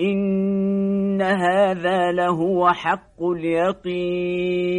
إن هذا لهو حق اليقين